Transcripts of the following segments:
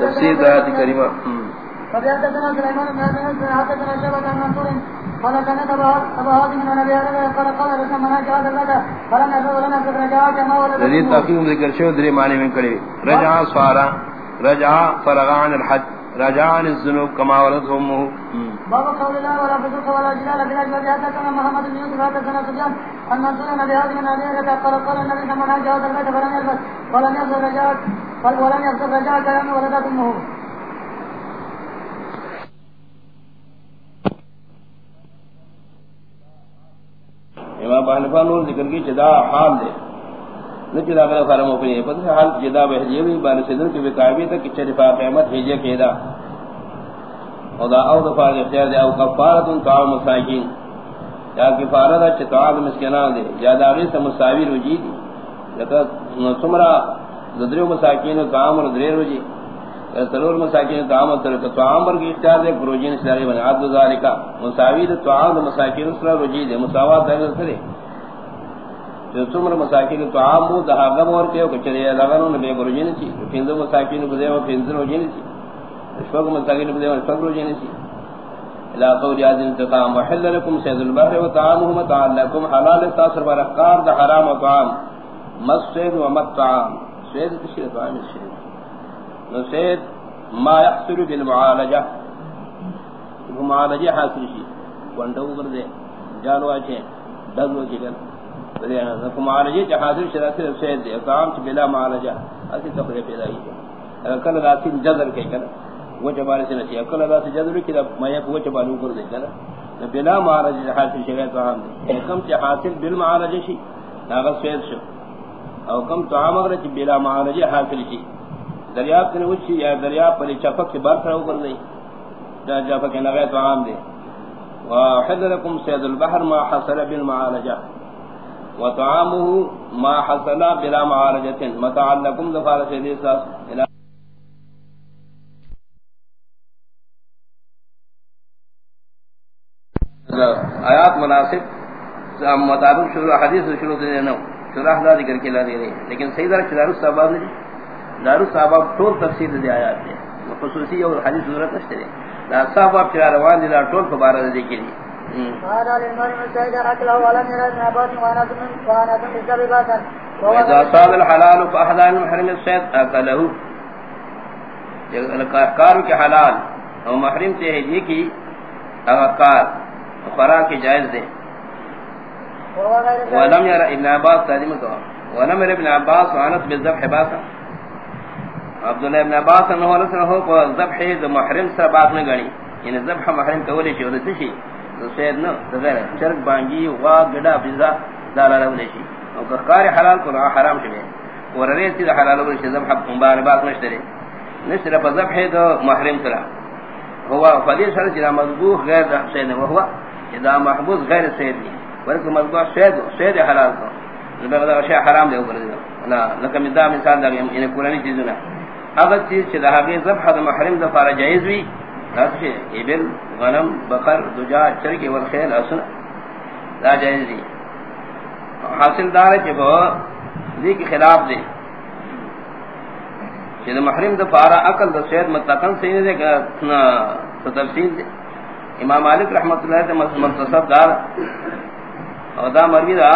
تفسیر آیات کریمہ فبيحدثنا سليمان بن عبد حدثنا شعبة عن منصور قال سمعت ابا هاشم من ابي هريره قال قال رسول الله جاء ذلك فلم يزل لنا في رجاء كما ولد ذي تقييم ذکر شو دري معنی میں کڑی رجع سوارا رجع فرغ عن الحج رجع عن الذنوب كما ولد امه باب قول الله ولا فسوق ولا جدال في الحج حدثنا محمد بن يوسف حدثنا سفيان عن منصور بن ابي من ابي هريره قال قال النبي صلى الله عليه وسلم فلم يزل ولم يزل رجاء ولم يزل رجاء كما ولدت امه امام حنیفہ نور ذکر کی، جدا حال دے۔ نہ جدا کر فرمو پہ پتہ حال جدا بہجی ہوئی بان سیدن کی وقایبی تک کہ قیامت ہجے کیدا او دا او دفاع اختیار دے، او کفارت طعام مساکین۔ یا کفارت اچ طعام مسکینان دے، یا داغی سے مساوی رجی دی۔ لکہ سمرا ددریو مساکین طعام ردری رجی سلور مساکین طعام تر تو طعام پر کی اختیار دے پروجین سے بنا عد ذالکا مساوی دے طعام مساکین سر رجی دے مساوات دے کرے جو سمر مساکین طعام مو دہا غم اور کہ چلے لگانوں نے بے پروجین سی پھندو مساکین کو دے پھندو رجین سی شوق مساکین کو دے شوق رجین سی لا قول یاد انتقام. وحل لكم سيد البحر وطعامه متاع لكم حلال تاثر برقار ده حرام وطعام مسجد ومطعام سيد تشير طعام الشيء نسید ما يحصل بالمعالجہ وہ معالجہ حاصل شی ونڈو کر دے جانو اچھے دزو کی کر بلے معالجہ چ حاصل شرا سے سید دے کام چ بلا معالجہ اسی تفریح پیدا ہی ہے کل راتی جذر کے کر وہ جبارے سے نہ کل راتی جذر کی میں وہ چبالو کر دے کر بلا معالجہ حاصل شگا تو ہم کم چ حاصل بالمعالجہ شی ناغ سید شو۔ او کم تو امر چ بلا معالجہ حاصل شی. دریاب کے نوچی یا دریاب پر چپک سے بار کھڑا کر نہیں دا چپک کے نغے عام دے. وحد لكم سيد البحر ما حصل بالمعالجة وطعامه ما حصل بلا معالجة متاع لكم ظفار سيد اساس آیات مناسب. مطابق شروع حدیث شروع دے نو. شرح دا ذکر کے لا دے لیکن سیدہ شرح صاحب نے دارو صاحب ٹول تفسیر دے آیات دے۔ خصوصی اور حدیث ضرورت نشتے دے۔ دا آپ چرا روان دے ٹول کو بارہ دے قال ولم وانا وانا من بسبب وإذا صاد الحلال فأحدان محرم السيد أكله کارو کے حلال اور محرم سے ہے یہ کی اغاقار خوراک جائز دے۔ ولم ير ابن عباس تعلیم تو. ولم ير ابن عباس وعنت بالذبح باسا عبداللہ ابن عباس انہو علیہ وسلم کو ذبح ذا محرم سر بات نہ گنی. یعنی ذبح محرم کولی چی ودھتی شی سید نو تغیر چرک بانگی وا گڑا بیزا دالا لولی شی او کار حلال کو حرام شبه ورری تی حلال ول شی ذبح مبار بات نشتری نشتر پا ذبح ذا محرم سر هو فدیر سر چی مذبوح غیر دا سید و هو اذا محبوظ غیر سید نی. ورکو مذبوح سید سید حلال کو نبغدا اشیاء حرام دے اوپر دے۔ نا، لکم دا مثال دا یعنی, یعنی قرآنی چیزوں اگر چیز چھ دہاگی ذبح دا محرم دا فارا جائز بھی۔ ناسے ابل غنم، بقر، دجا چرکی والخیل اسن دا جائز دی حاصل دار ہے کہ وہ دی کی خلاف دے۔ چھ دا محرم دا فارا اقل دا سید متقن سینے دے، کہ تفصیل دے۔ امام مالک رحمت اللہ دے منتصب دار۔ اور دا مروی دا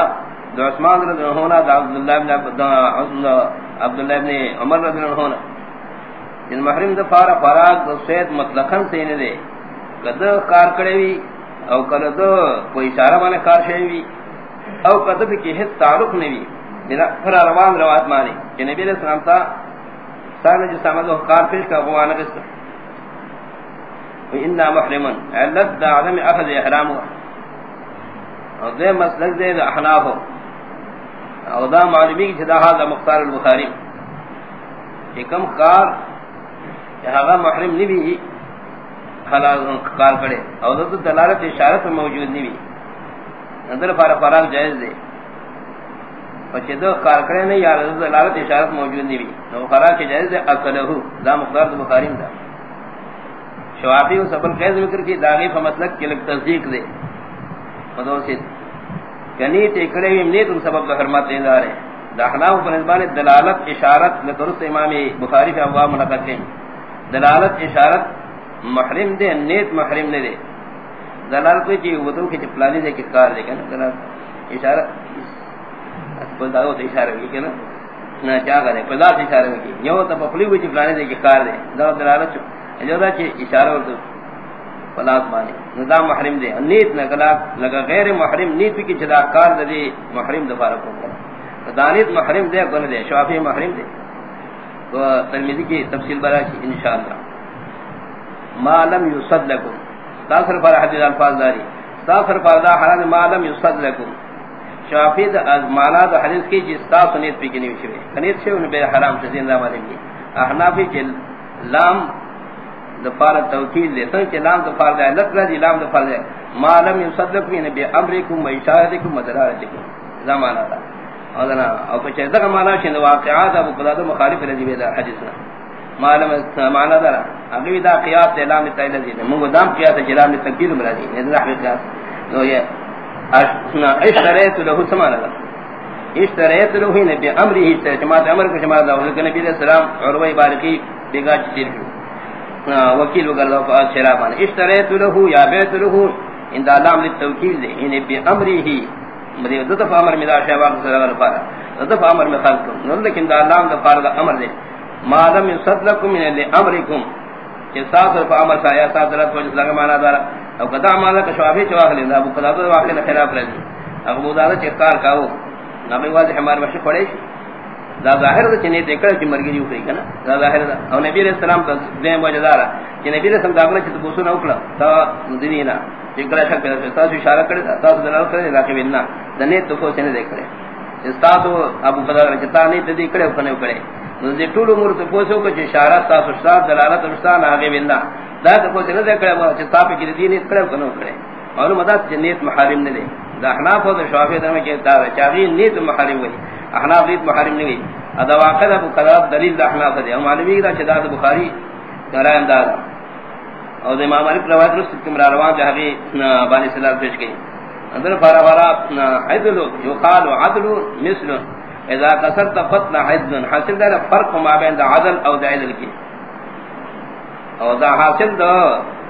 دو عثمان رضی اللہ عنہ، دا عبداللہ ابن عبداللہ ابن عمر رضی اللہ عنہ. جن محرم دا فارا فراغ دا سید مطلقاً سینے دے. کد کار کڑے وی، او کد دا کوئی اشارہ بانے کار شئی وی، او کد پی کی حد تعلق نوی جنا یعنی پر روان روات مانی. کہ نبی علیہ السلام تا سانے جو سامد و کار پیش کا غوانا قسط و انا محرمن علت دا عدم احرام ہوا او دے مسلک دے دا احناف ہو. او دا معلومی کی چھدا حال دا مختار البخاری. کہ کم کار کہ محرم نہیں بھی حلال کار کرے. اور تو دلالت اشارت موجود نہیں بھی اندر فارغ فراغ جائز دے. بچے دو کار کرے نہیں یار دلالت اشارت موجود نہیں بھی نو فراغ کے جائز دے، اکلہو. دا مقدار دا بخاریم دا. شوافی و سبل قید ذکر کی داغی فمسلک کے لگ تصدیق دے. مدوسید کنی یعنی تے کرے بھی نیت ان سبب دا حرمت دیندار ہے داخلاو پر نسبان دلالت، اشارت لدرست امام بخاری فی ابواب منقد کے دلالت، اشارت محرم دے نیت محرم نے دے۔ دلالت کوئی چیز وضو کی چپلانی دے کار دے کنا دلالت، اشارت کوئی داغو تو اشارہ کی کنا نہ چاہ کرے کوئی داغو اشارہ کی۔ یو تا پخلی کوئی چپلانی دے کار دے۔ دلالت چو۔ جو دا چی اشارہ ورد پلاس مانی نظام محرم دے۔ نیت نہ لگا غیر محرم، نیت کی چدا کار دے محرم دفارہ کو۔ کنا دانیت محرم دے کن دے۔ شوافی محرم دے۔ تو ترمیزی کی تفصیل برا کی انشاءاللہ۔ ما لم یصد لکم۔ تاثر پر حدیث الفاظ داری۔ تاثر پر دا حران ما لم یصد لکم۔ شوافی دا از مانا دا حدیث کی جس تا سنیت پی کنی وشوے کنیت شوے انہوں بے حرام شدین دا مالیم کی احنافی چل لام دفار توکیل دے سنچ لام دفار دے، لت رضی لام دفار دے۔ ما لم یصد لکم یعنی بے امرکم و اشارتکم مدرارتکم زمانہ دا اذنا او کہ دغه معنا شنه واقعات ابو قداد مخالف رضی اللہ حدیثنا معلوم معنا دا اگے دا قیاس اعلان تعالی دی منگو دام قیاس جلال تکبیر مرادی نے دا حقیقت نو یہ اشنا اشتریت له سمانا دا۔ اشتریت له نبی امره سے جماعت امر کو جماعت دا نبی علیہ السلام، عروہ بارکی بیگا چیر وکیل وغیرہ کو شرابان اشتریت له یا بیت له ان دا لام للتوکیل دی ان بی امره مدی دت فامر می دا شوا صلی اللہ علیہ دت فامر می خلق نو لیکن دا نام دا فار دا امر دے۔ ما لم يصدقكم من امركم کہ ساتھ فامر سا یا ساتھ رات وجہ لگا مانا دارا۔ او قدا مانا کا شوافی چواخ لیندا ابو قدا دا واقع خلاف رہی ابو دادا چکار کاو نبی واضح ہمارے مشی پڑے۔ دا ظاہر دا چنے دیکھا کہ مرگی جو کری کنا؟ دا ظاہر دا. او نبی علیہ السلام تا دین وجہ دارا کہ نبی علیہ السلام دا داخلہ چیز بوسو نہ اکلا تا مدینینا جکڑا شک پیدا کرے تاسو اشارہ کرے تاسو دلال کرے راکے بننا دنے تو کو چنے دیکھ کرے استاسو ابو قدر چتا نہیں تے دیکھ کرے کنے کرے نو ٹول امور تو پوسو کو اشارہ تاسو استاد دلالت استاد آگے بننا دا تو کو چنے دیکھ کرے وہ چتا پہ کی دین کرے کنے کرے اور مدد جنیت محارم نے دے. دا احناف و شافعی دم کے تا چاغی نیت محارم ہوئی. احناف نیت محارم نہیں ادا واقع ابو قدر دلیل دا احناف دے معلومی دا چدا دا بخاری کرا انداز اور امام مالک روایت رس کم روان جہاں بانی سلال پیش گئی اندر فارا فارا عدل، یقال عدل مثل، اذا قصرت فتن عدل. حاصل دا فرق ما بین دا عدل او دا عدل کی او دا حاصل دا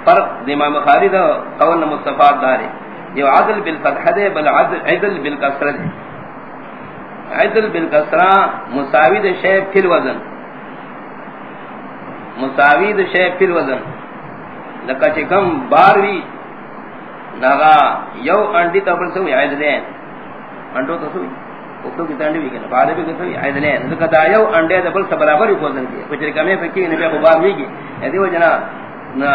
فرق دا امام خاری دا قول مصطفیٰ دارے یہ عدل بالفتح دے بل عدل بالکسر دے عدل بالکسر مساوی دا شیف فی الوزن. مساوی دا شیف فی الوزن. لکا چکم باروی ناغا یو انڈی تا سوی عیدلین انڈو تا سوی اکتو کی تانڈی بھی کنا، بارے بھی کسوی عیدلین لکا دا یو انڈی تا پر سبرابر ہی پوزن کی، کچھ رکمی فکی نبی ابو بار بھی کی. ایدی وہ جنا، نا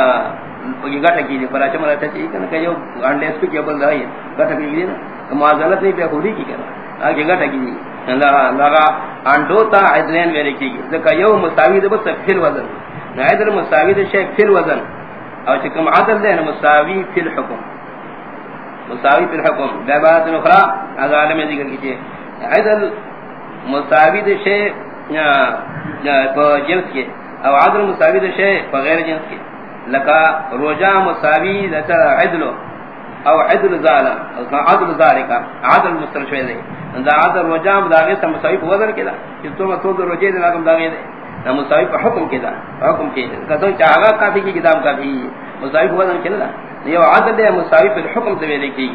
پکی گاٹا کی دی، پراچا مرا چاچی کنا، کہ یو انڈی اس کو کیا بل رہی گاٹا کی دی نا معذلت نہیں پہ خوری کی کنا. آگے گاٹا کی دی لگا انڈو تا عید میرے کی لکا یو مساوی دا بس پھر وزن نائدر مساوی دا شیخ پھر وزن او چکم عدل دے مساوی فی الحکم۔ مساوی فی الحکم۔ بے بات نخرا، از عالم ذکر کیجیے۔ عدل مساوی دے شے پا جنس کے۔ او عدل مساوی دے شے پا غیر جنس کے۔ لکا روجا مساوی دے عدل او عدل زالا۔ عدل ذالکا عدل مستر مسترشوے دے۔ دا عدل روجا مداغی سا مساوی پا وزر کے دا کہ تو مطلوب روجے دے لاکم داغی دے. مساوی پر حکم کیدا حکم کیدا کتو چاہا کافی کی کتاب کافی مساوی کو وزن کیدا یہ عادت ہے مساوی پر حکم سے لکھی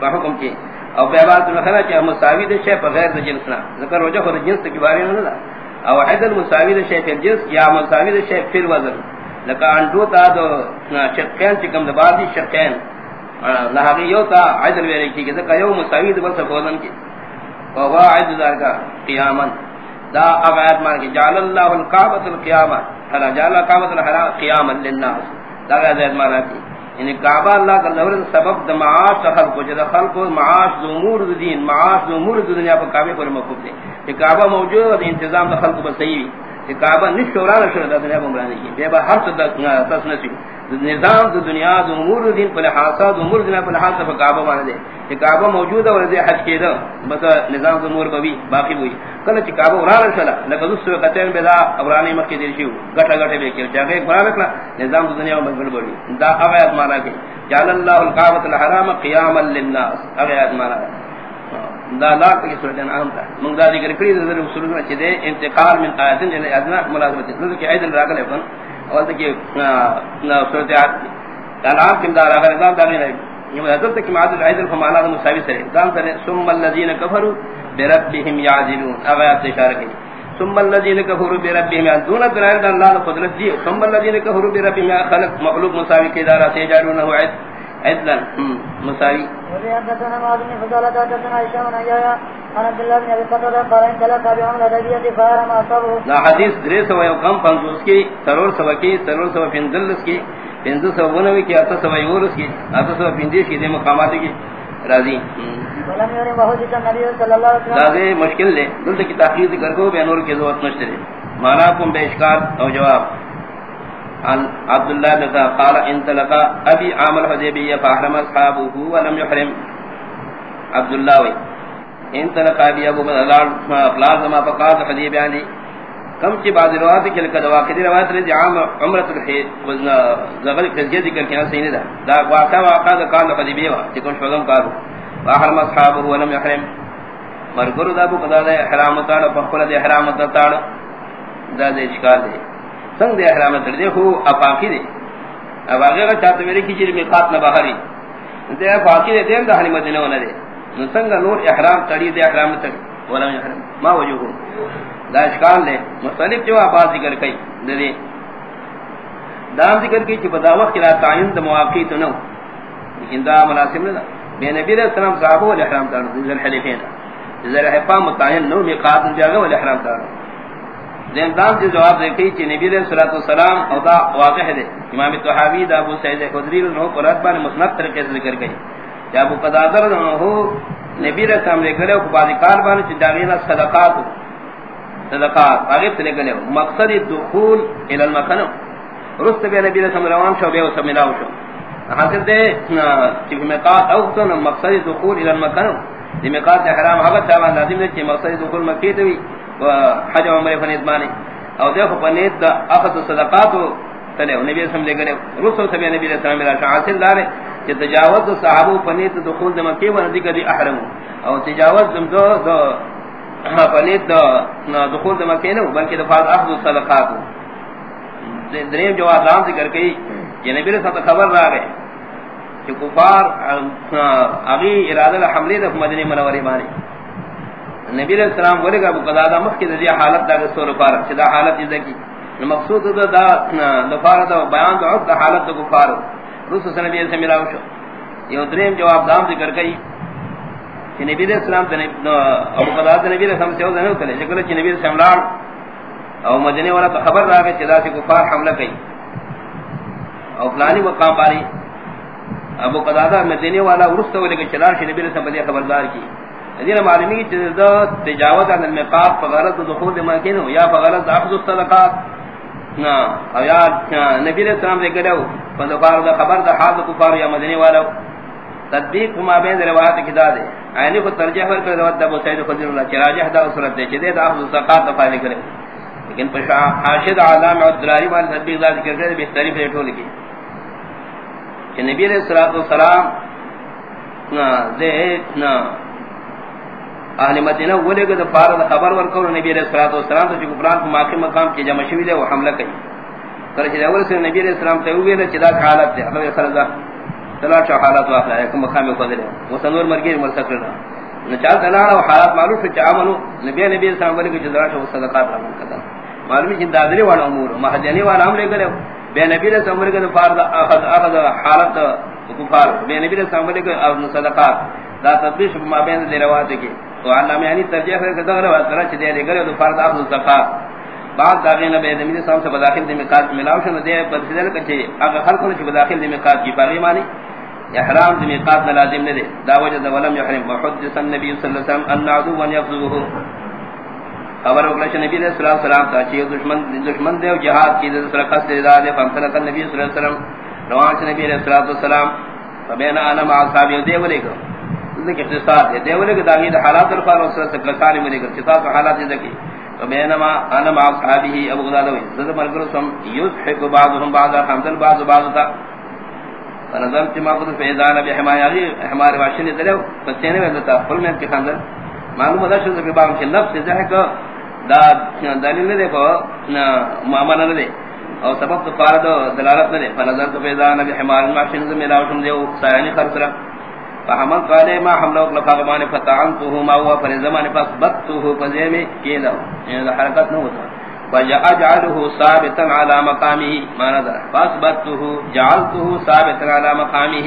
پر حکم کی. او پہ بات میں کہنا کہ مساوی دے شے پر غیر جنس نہ ذکر وجہ خود جنس کے بارے میں نہ او عدل مساوی دے شے پر جنس یا مساوی دے شے پر وزن لکا انڈو تا دو شقین چکم دبادی شقین. لہذا یو تا عدل ویرے کی. کہ یو مساوی دے بل سکوزن کی. وہو عدل دار کا قیامن دا اغایت مان کی جعل اللہ القابت القیامہ حلا جعل القابت الحرام قیاما للناس؟ دا اغایت مان کی یعنی کعبہ اللہ کا نور سبب دا معاش خلق. کو جدا خلق کو معاش دو امور دین معاش دو امور دنیا پر کعبے پر مقبول دے کہ کعبہ موجود انتظام خلق پر صحیح کہ کعبہ نش شوران شروع دا دنیا پر مرانے کی بے با ہر تسنسی نظام دو دنیا دو امور دین پر لحاظہ دو امور دنیا پر لحاظہ پر کعبہ مانے دے کہ کعبہ موجود ہے اور دے حج کے دا بس نظام دو امور بوی باقی ہوئی کله چې کعبه وران شله لکه دوسرو کتن بدا ابرانی مکه دي شو غټه غټه به کې چې هغه قران نظام د دنیا باندې بڑی دا هغه آیات معنا جعل الله الكعبه الحرام قياما للناس. هغه آیات معنا دا لا کی صورت انعام تھا من دا ذکر کری دا ذکر صورت میں چدے انتقال من آیتن جن یعنی ادنا ملازمت نو کہ ایدن راگل ہے اور کہ صورت انعام کم دا راگل دا دا نہیں یہ حضرت کہ معاد ایدن فمانا دا مساوی سرے دان سرے ثم الذين كفروا بربهم يعدلون اغیات اشارہ کی ثم الذين كفروا بربهم دون دلائل اللہ قدرت دی ثم الذين كفروا بربهم خلق، مخلوق مساوی کے دارا سے جارونه عید عدلا مساوی۔ وفي حدثنا معاذ بن فضالة حدثنا هشام بن عيايا عن لا حدیث سو یو کم پنځوس کی سرور سو کی سرور سو پنځلس کی پنځه سو ونوي کی اته سو یورس کی اته سو پنځه کی د مقامات وسلم. دا مشکل تحقیق کر کو نور ضرورت اشکال او جواب. عن عبد الله بن قال ابي عامل حديبيه فاحرم اصحابه ولم يحرم. عبد الله وي انت لقى ابي ابو بلال فلاز ما فقاد حديبيه عندي کم چی بعض روایت کے لکہ دوا کی روایت رضی عام عمرۃ الحی وزنا زغل کجے ذکر کیا صحیح دا۔ دا واقعہ واقعہ دا کان حدیبیہ وا کہ شغم کار واحرم اصحابه ولم يحرم مرغور دا ابو قدا دے احرام تاڑ پخلا دے احرام تاڑ دا دے اشکال دے۔ سنگ دے احرام تر دے ہو افاقی دے۔ اب آگے کا چاہتا میرے کی جرمی خات نہ باہری دے افاقی دے دیم دا حلی مدینہ ہونا دے۔ سنگ نور احرام تڑی دے احرام تڑی ولم يحرم. ما وجوہ دا اشکال دے مختلف جو آباد ذکر کئی دے دے دام ذکر کی چی بدا وقت لا تعین دا مواقعی تو نو لیکن دا مناسب نہ بے نبی علیہ السلام صحابہ والاحرام تارو ذل حلیفین ذل حفام متعین نو میقات جاگا والاحرام تارو دین دام جو جواب دے کئی چی نبی علیہ السلام او دا واقع دے امام تحاوی دا ابو سید خدری رنہو قرآن بان مسند طریقے سے ذکر کئی جا ابو قدادر رنہو نبی علیہ لے گلے کو بعضی کار بان چی داغینا صدقات صدقات، آگے سے لے گلے مقصد دخول الى المکن رست بے نبی علیہ روان شو، بے وسم ملاو شو۔ حاصل دے چی مقات اوکتن مقصد دخول الى المکن دی مقات احرام حبت چاوان لازم دے چی مقصد دخول مکی دوی حج عمر فنید مانی او دیکھو پنید دا اخذ صدقات تلے نبی اسلام لے گلے رسول سبی نبی علیہ السلام ملا حاصل دارے۔ کہ تجاوز صحابہ پنید دخول دا مکی ونزی کدی احرم. او تجاوز دم دو دو پنید دا دخول دا مکی نو، بلکہ دفاظ اخذ صدقات دریم جواب دام ذکر کئی، یہ نبی علیہ السلام خبر را گئے کہ کفار اگی ارادہ حملے دا مدنی منوری مانی نبی علیہ السلام ولے ابو قدادہ مخ کی ذی حالت دا سور فار چدا حالت دی کی؟ مقصود دا دا لفار دا بیان دا حالت دا کفار. رسول صلی اللہ علیہ وسلم ملاو شو. یہ دریم جواب دام ذکر کئی. کہ نبی علیہ السلام تے ابو قدادہ نبی علیہ السلام سے او نہیں کرے جکل کہ نبی علیہ السلام لار او مدینے والا تو خبر رہا کہ چدا سے کفار حملہ کئی. او فلانی مقام پاری ابو قدادہ مدینے والا ورث ولے کہ چلا نبی علیہ السلام خبردار کی. ادین معلومی کی چیز دا تجاوز عن المقاط فغرض دخول مکین ہو یا فغرض اخذ الصدقات. نا او یا نبی علیہ السلام دے گلو فدفار دا خبر دا حال کفار یا مدنی والا تدبیق ما بین روایت کی دا دے عینی کو ترجیح پر کر روایت دا ابو سید خضر اللہ چراجح دا صورت دے چیدے دا اخذ الصدقات دا فائدے کرے لیکن پر حاشد عالم عبدالاری والی تدبیق دا ذکر کرے بہتری پر اٹھو لکی کہ نبی علیہ السلام نا دے نا اہل مدینہ ولے گد فارد خبر ور ورکو نبی علیہ الصلوۃ والسلام تو قرآن کو ماقی مقام کی جمع شوی دے وہ حملہ کئی کرے کہ اول سے نبی علیہ السلام تے ہوئے چہ دا حالت ہے اللہ خرزا تلا چ حالات واقع ہے کہ مقام کو دے وہ سنور مرگی مر سکتا نہ چا تلا حالات معروف ہے چامنو نبی نبی السلام ولے کہ جدا شو صدقات رحم کرتا معلوم ہے دادری والا امور مہدنی والا ہم لے گئے بے نبی علیہ السلام ولے کہ فارد اخذ اخذ حالت کفار. بے نبی علیہ السلام ولے کہ صدقات. دا تدبیش ما بین دے روایت کی. تو علامہ یعنی ترجیح ہے کہ دغه روایت کرا چې دې لګره فرض اخذ زکات بعد داغه نه به د مینه سام سے بداخل د میقات ملاو شنه دې په ځل کې چې هغه خلکو بداخل د میقات کی پاره معنی احرام د میقات نه لازم نه دي دا وجه د ولم يحرم محدث النبي صلی الله علیه وسلم ان عدو ان يفذوه خبر وکړه چې نبی صلی الله علیه وسلم ته دشمن دشمن دی او jihad کی د سره خاص دی دا د نبی صلی الله علیه وسلم۔ روان چې نبی صلی الله علیه وسلم فبین انا مع اصحاب دی ولیکو ذکر اختصار ہے۔ دیولے کہ داغید حالات الفار رسول اللہ صلی اللہ علیہ وسلم نے کتاب حالات ذکی وبینما انا مع اصحابہ ابو غدادوی ذل مرگر سم یضحک بعضهم بعضا حمدن بعض بعضا فنظرت ما قد فیضان بحمایہ حمار واشن دلو فتینے میں دتا فل میں کہ خندر معلوم ہے شذ کے باب کے لفظ ذہق دا دلیل دے کو معاملہ نہ دے اور سبب تو فارد دلالت نہ دے فنظر تو پیدا نبی حمار ما شنز میں لاوشن سایانی خرسرا فحمل قال ما حمل حملو لفاغمان فتعنته ما هو فرزمان فثبته فزيمي كيدا يعني حركت نہ ہوتا وجعله ثابتا على مقامه. ما نظر فثبته جعلته ثابتا على مقامه.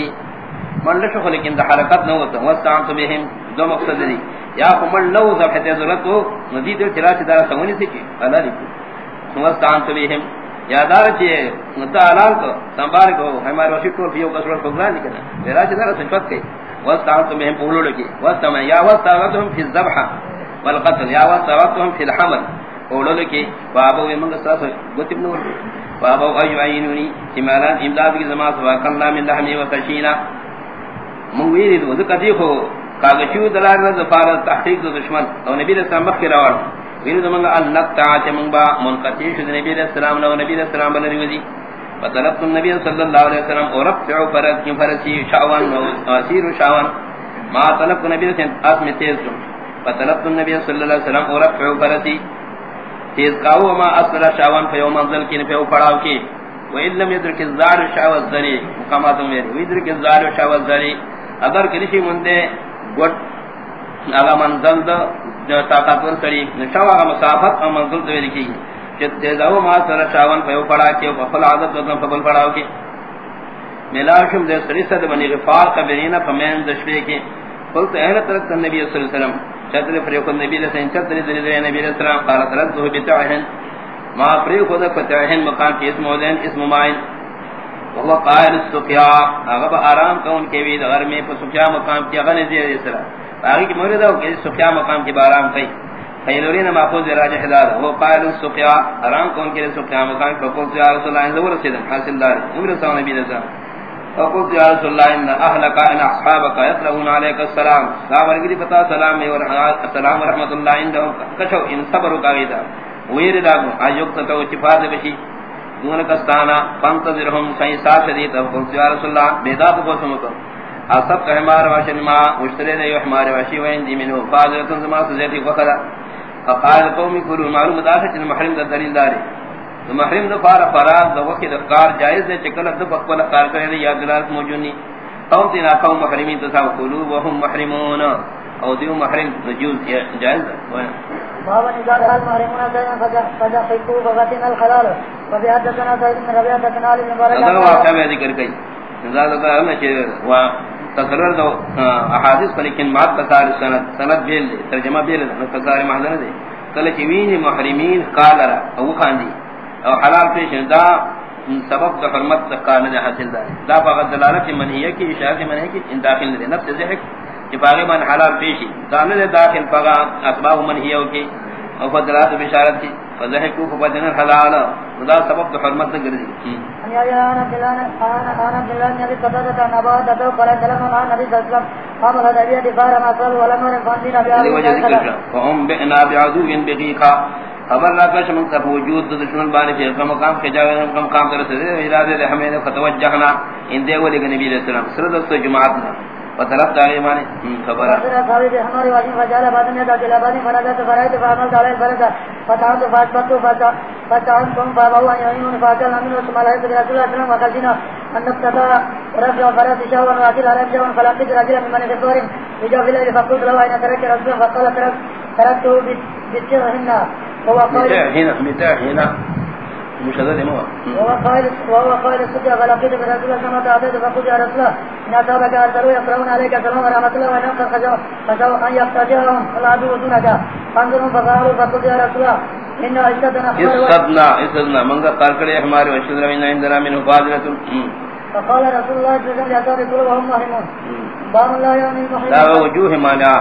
من لشخ لیکن حرکت نہ ہوتا واستعنت بهم. دو مقصد دی یا من لو ذبحت ضرورت ہو مزید چلا چدار سمونی سے کی الا لکھو واستعنت بهم. یا دار چے متعال کو سنبار کو ہمارے وشی ٹول پیو کسر پروگرام نکلا میرا چدار سنچت کے واستعنت بهم بولو لگی واستم یا واستعنتهم في الذبح والقتل یا واستعنتهم في الحمل بولو لگی بابو منگ ساس گتب نور بابو ایوینونی چمالان امداد کی زمان سوا کلا من لحمی و خشینا من ویری کاغشو دلار نظر فارد تحقیق دو دشمن او نبی علیہ السلام مخی روان ویری دو منگا النقطع چا منگ با منقطع شد نبی علیہ السلام نو نبی علیہ السلام بلر وزی فطلبت النبی صلی اللہ علیہ وسلم او رفعو فرد کی فرسی شعوان و اسیر شعوان. ما طلبت نبی علیہ السلام اسم تیز کن فطلبت النبی صلی اللہ علیہ وسلم او رفعو فرسی تیز کاو ما اصل شعوان فیو منزل کی نفیو پڑاو کی وَإِن لَمْ يَدْرِكِ الزَّارُ شَعْوَ الزَّرِي. مقامات میرے وَيَدْرِكِ الزَّارُ شَعْوَ الزَّرِي. اگر کسی مندے گوٹ اگا منزل دا طاقتور سری نشاو اگا مسافت اگا منزل دوے لکھی گی چت تیزاو ما سر شاون پیو پڑا کے فل عادت دن فبل پڑاو کے۔ ملاشم دے سری صد بنی غفار قبرین فمین دشوے کے۔ قلت اہل ترک النبی صلی اللہ علیہ وسلم، چتر فریق النبی صلی اللہ علیہ وسلم چتر دلی دلی نبی علیہ السلام قالت رده بتعہن ما فریق خود فتعہن مقام کی اسم ودین اسم مائن وہ قائل السقیا اگر آرام کون کے وید غر میں سقیا مقام کی غن دی اس طرح باقی کی مورد ہے کہ سقیا مقام کی بارام کئی۔ خیلورین ماخوذ راجہ حداد. وہ قائل السقیا آرام کون کے سقیا مقام کو قلت یا رسول اللہ زور رسید حاصل دار. عمر صلی نبی رسول فقلت یا رسول اللہ ان اهلك ان اصحابك يطلبون عليك السلام. سلام علیکم پتا سلام اور السلام ورحمۃ اللہ عندهم کشو ان صبر کا ویدا ویر داغ ایوک تو اتفاق بشی. دون کستانا فانتظرهم سین ساتھ شدید قلت یا رسول اللہ. بیداد کو سمکو اصب کہ ہمارا واشن ما. مشتری دے ہمارے واشی وین دی منو. فاضلتن زما سزیتی وقلا فقال قومی کلو معلوم داخل چن محرم دا دلیل داری تو محرم دا فار فراغ دا وقت دا جائز دے چکل دا بقبل کار کرنے یا دلالت موجودنی قوم تینا قوم محرمین تساو قلو وهم محرمون. او دیو محرم نجوز جائز دا بابا نزال حال محرمون دائما فجا خیقو بغتنا الخلال. وفي حدثنا سيد بن ربيع حدثنا علي بن بارك هذا واقع میں ذکر کئی نزال دا ہمیں کہ وہ تقرر دو احادیث پر لیکن مات تسار سند سند بیل دے، ترجمہ بیل دے تسار محضر دے۔ کل چوین محرمین قال را، او خاندی۔ او حلال پیش دا سبب دا حرمت قال دا حاصل دا۔ دا فقط دلالت منہیہ کی، اشارت منہیہ کی، ان داخل دے نفس ذہک کہ باغی من حلال پیشی۔ دانے دے داخل فقا اسباب منہیہ کی، او فضلات بشارت کی۔ فضحکو فبدن الحلال ودا سبب حرمت دا گردی يا يا انا بلان انا انا بلان نبي قدرت انا بعد تو قال سلام عن نبي صلى الله عليه وسلم. قام فار ما ولا بنا بغيقا خبر کش من سب وجود دشمن کم کام کے جاوے کم کام کر سے ارادے دے ہمیں فتوجہنا. ان دے ولے نبی علیہ السلام. سرد جماعت فطلب داغی مانے خبر ہمارے واجب فجالہ بعد میں دا دل بعد میں نظر فرائض فعمل دالے برکا فتاو تو فاش پتو فتا فتاو تم بابا ہوا یوں فاجل ہم نے تمہارے رسول اللہ صلی اللہ علیہ وسلم وقالنا ان تتا رفع فرس شاور واجل علی جوان فلا تجر رجل من ذكر يجا في الليل فقلت له اين ترك رسول فقال بالسرهن هو قال هنا متى هنا. مشدد مو وهو قائل وهو قائل الصدق فلقيت برسول الله كما تعدد فقلت يا رسول الله. ان اصابك ارسلوا يقرؤون عليك السلام ورحمه الله وان خرجوا فسووا ان يقتجهم العدو دونك فانظروا فقالوا فقلت يا رسول الله ان عزتنا استدنا استدنا من قال کرے ہمارے وشدر من عندنا من فاضلۃ فقال رسول الله صلى الله عليه وسلم يا باب الله المحرمون لا وجوه مانع